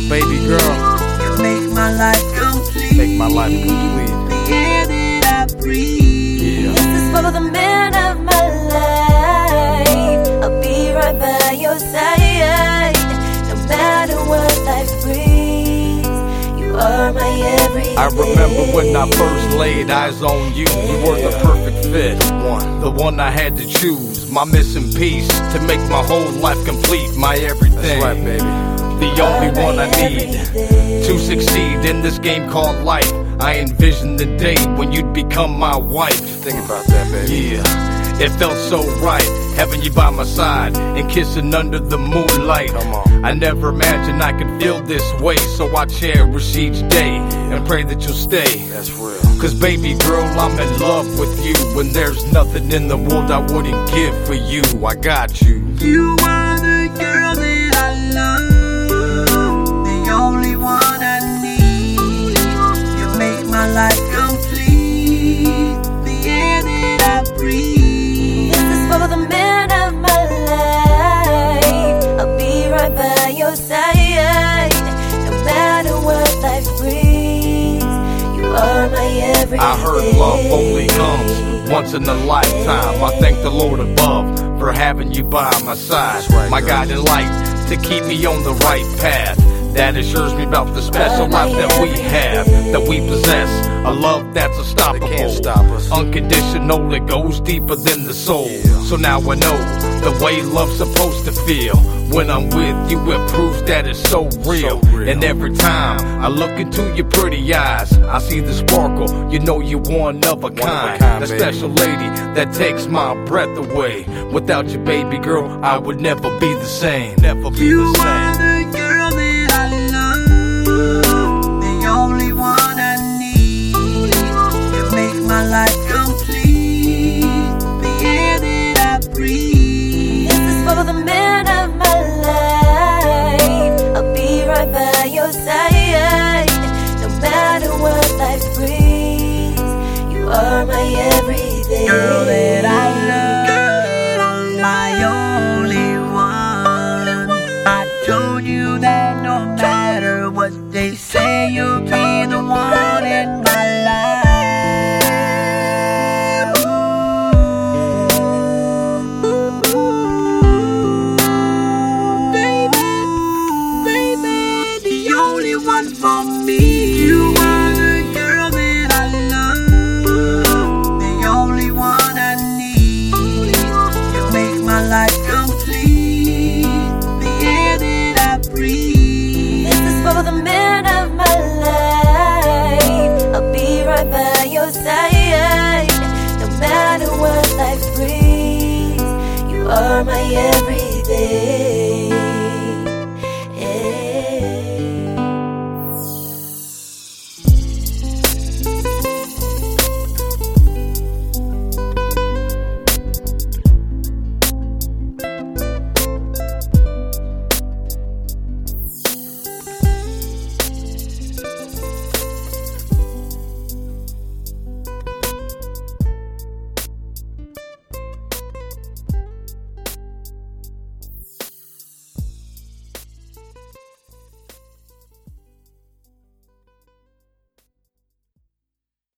my baby girl. You make my life complete. Make my life complete. The air that I breathe. Yeah. This is for the man of my life. I'll be right by your side. No matter what life brings, you are my everything. I remember when I first laid eyes on you. You were the perfect fit. One. The one I had to choose. My missing piece to make my whole life complete. My everything. That's right, baby. The only one I need to succeed in this game called life. I envisioned the day when you'd become my wife. Think about that, baby. Yeah, it felt so right having you by my side and kissing under the moonlight. Come on. I never imagined I could feel this way, so I cherish each day and pray that you'll stay. That's real. Cause baby girl, I'm in love with you, and there's nothing in the world I wouldn't give for you. I got you. You are the girl I heard love only comes once in a lifetime. I thank the Lord above for having you by my side. My guiding light to keep me on the right path. That assures me about the special life that we have, that we possess. A love that's unstoppable. Can't stop us. Unconditional, it goes deeper than the soul. So now I know the way love's supposed to feel. When I'm with you, it proves that it's so real. real. And every time I look into your pretty eyes, I see the sparkle. You know you're one of a kind. kind, the special lady that takes my breath away. Without you, baby girl, I would never be the same. Never be You the are same. My everything. Girl that I love, my only one. I told you that no matter are my everything.